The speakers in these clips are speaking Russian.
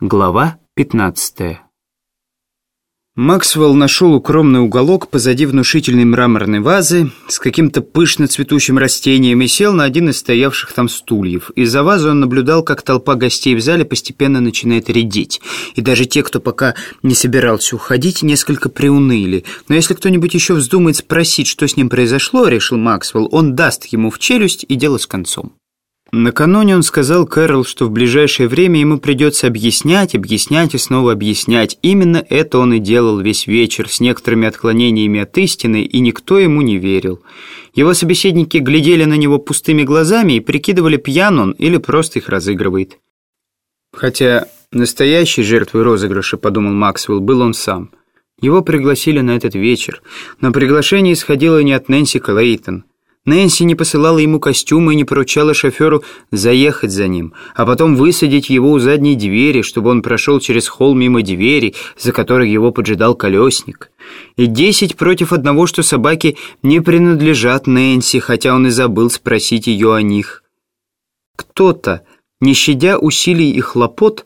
Глава 15 Максвелл нашел укромный уголок позади внушительной мраморной вазы с каким-то пышно цветущим растением и сел на один из стоявших там стульев. Из-за вазы он наблюдал, как толпа гостей в зале постепенно начинает редеть. И даже те, кто пока не собирался уходить, несколько приуныли. Но если кто-нибудь еще вздумает спросить, что с ним произошло, решил Максвелл, он даст ему в челюсть и дело с концом. Накануне он сказал Кэрол, что в ближайшее время ему придется объяснять, объяснять и снова объяснять. Именно это он и делал весь вечер, с некоторыми отклонениями от истины, и никто ему не верил. Его собеседники глядели на него пустыми глазами и прикидывали, пьян он или просто их разыгрывает. Хотя настоящей жертвой розыгрыша, подумал Максвелл, был он сам. Его пригласили на этот вечер, но приглашение исходило не от Нэнси Клейтон. Нэнси не посылала ему костюмы и не поручала шоферу заехать за ним, а потом высадить его у задней двери, чтобы он прошел через холл мимо двери, за которой его поджидал колесник. И десять против одного, что собаки не принадлежат Нэнси, хотя он и забыл спросить ее о них. Кто-то, не щадя усилий и хлопот,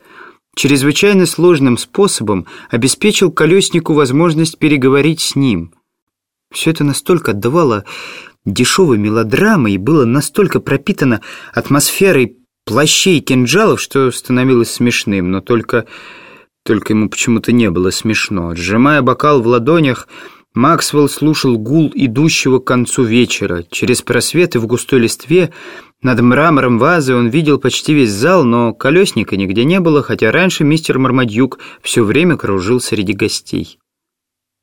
чрезвычайно сложным способом обеспечил колеснику возможность переговорить с ним. Все это настолько отдавало дешевой мелодрамы и было настолько пропитано атмосферой плащей и кинжалов, что становилось смешным, но только... Только ему почему-то не было смешно. Сжимая бокал в ладонях, Максвелл слушал гул идущего к концу вечера. Через просветы в густой листве над мрамором вазы он видел почти весь зал, но колесника нигде не было, хотя раньше мистер Мармадюк все время кружил среди гостей.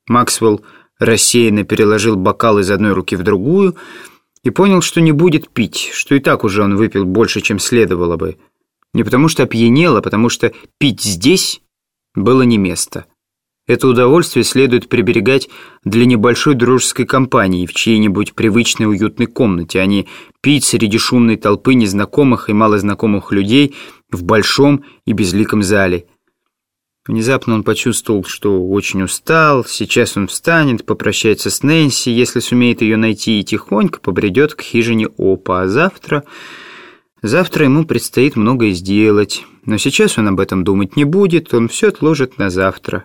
Максвелл рассеянно переложил бокал из одной руки в другую и понял, что не будет пить, что и так уже он выпил больше, чем следовало бы. Не потому что опьянел, а потому что пить здесь было не место. Это удовольствие следует приберегать для небольшой дружеской компании в чьей-нибудь привычной уютной комнате, а не пить среди шумной толпы незнакомых и малознакомых людей в большом и безликом зале – Внезапно он почувствовал, что очень устал. Сейчас он встанет, попрощается с Нэнси, если сумеет ее найти, и тихонько побредет к хижине Опа. А завтра... Завтра ему предстоит многое сделать. Но сейчас он об этом думать не будет, он все отложит на завтра.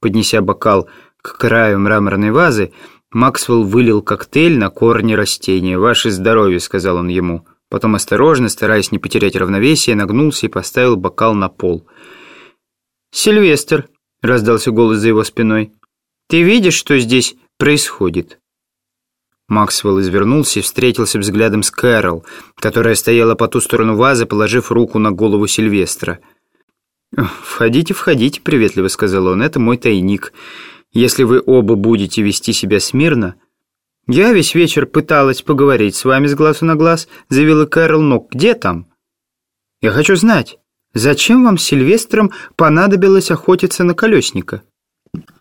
Поднеся бокал к краю мраморной вазы, Максвелл вылил коктейль на корни растения. «Ваше здоровье», — сказал он ему. Потом осторожно, стараясь не потерять равновесие, нагнулся и поставил бокал на пол — «Сильвестр», — раздался голос за его спиной, — «ты видишь, что здесь происходит?» Максвелл извернулся и встретился взглядом с Кэрол, которая стояла по ту сторону вазы, положив руку на голову Сильвестра. «Входите, входите», — приветливо сказал он, — «это мой тайник. Если вы оба будете вести себя смирно...» «Я весь вечер пыталась поговорить с вами с глазу на глаз», — заявила Кэрол, — «но где там?» «Я хочу знать». Зачем вам Сильвестром понадобилось охотиться на колесника?»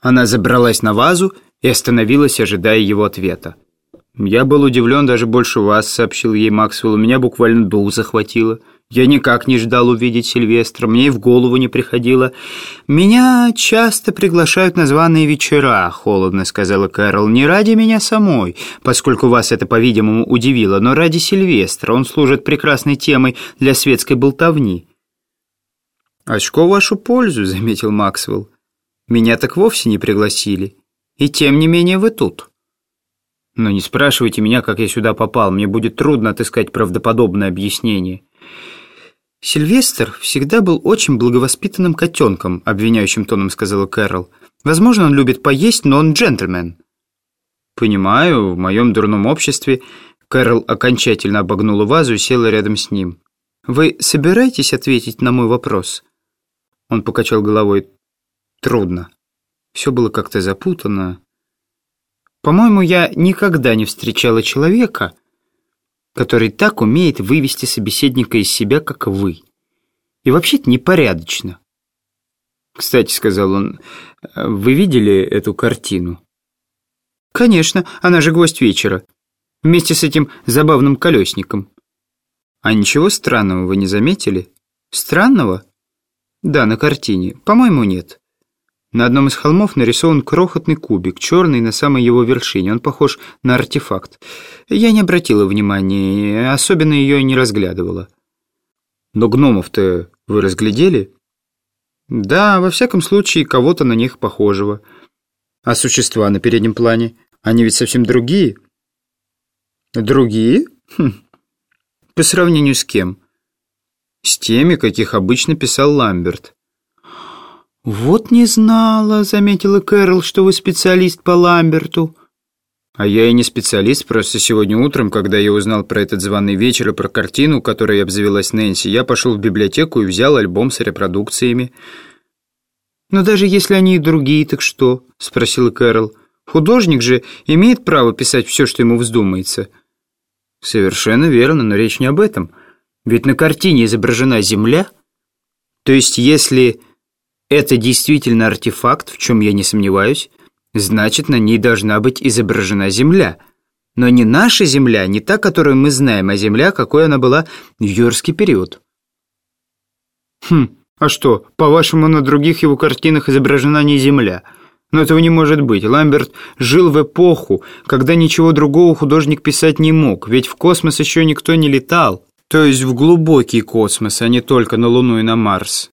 Она забралась на вазу и остановилась, ожидая его ответа. «Я был удивлен даже больше вас», — сообщил ей Максвелл. «Меня буквально дух захватило. Я никак не ждал увидеть Сильвестра, мне и в голову не приходило. Меня часто приглашают на званые вечера», — холодно сказала Кэрол. «Не ради меня самой, поскольку вас это, по-видимому, удивило, но ради Сильвестра. Он служит прекрасной темой для светской болтовни». «Очко в вашу пользу», — заметил Максвелл. «Меня так вовсе не пригласили. И тем не менее вы тут». «Но не спрашивайте меня, как я сюда попал. Мне будет трудно отыскать правдоподобное объяснение». «Сильвестр всегда был очень благовоспитанным котенком», — обвиняющим тоном сказала Кэрол. «Возможно, он любит поесть, но он джентльмен». «Понимаю, в моем дурном обществе...» Кэрол окончательно обогнула вазу и села рядом с ним. «Вы собираетесь ответить на мой вопрос?» Он покачал головой. Трудно. Все было как-то запутано. По-моему, я никогда не встречала человека, который так умеет вывести собеседника из себя, как вы. И вообще-то непорядочно. Кстати, сказал он, вы видели эту картину? Конечно, она же гвоздь вечера. Вместе с этим забавным колесником. А ничего странного вы не заметили? Странного? Да, на картине. По-моему, нет. На одном из холмов нарисован крохотный кубик, черный на самой его вершине. Он похож на артефакт. Я не обратила внимания, особенно ее не разглядывала. Но гномов-то вы разглядели? Да, во всяком случае, кого-то на них похожего. А существа на переднем плане, они ведь совсем другие. Другие? Хм. По сравнению с кем? С теми, каких обычно писал Ламберт. «Вот не знала», — заметила Кэрол, «что вы специалист по Ламберту». А я и не специалист, просто сегодня утром, когда я узнал про этот званый вечер и про картину, которой обзавелась Нэнси, я пошел в библиотеку и взял альбом с репродукциями. «Но даже если они и другие, так что?» — спросила Кэрол. «Художник же имеет право писать все, что ему вздумается». «Совершенно верно, но речь не об этом. Ведь на картине изображена Земля. То есть если это действительно артефакт, в чем я не сомневаюсь, значит, на ней должна быть изображена Земля. Но не наша Земля, не та, которую мы знаем, а Земля, какой она была в юрский период». «Хм, а что, по-вашему, на других его картинах изображена не Земля?» Но этого не может быть. Ламберт жил в эпоху, когда ничего другого художник писать не мог, ведь в космос еще никто не летал. То есть в глубокий космос, а не только на Луну и на Марс.